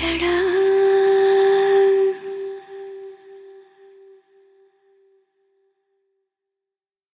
धड़धड़ा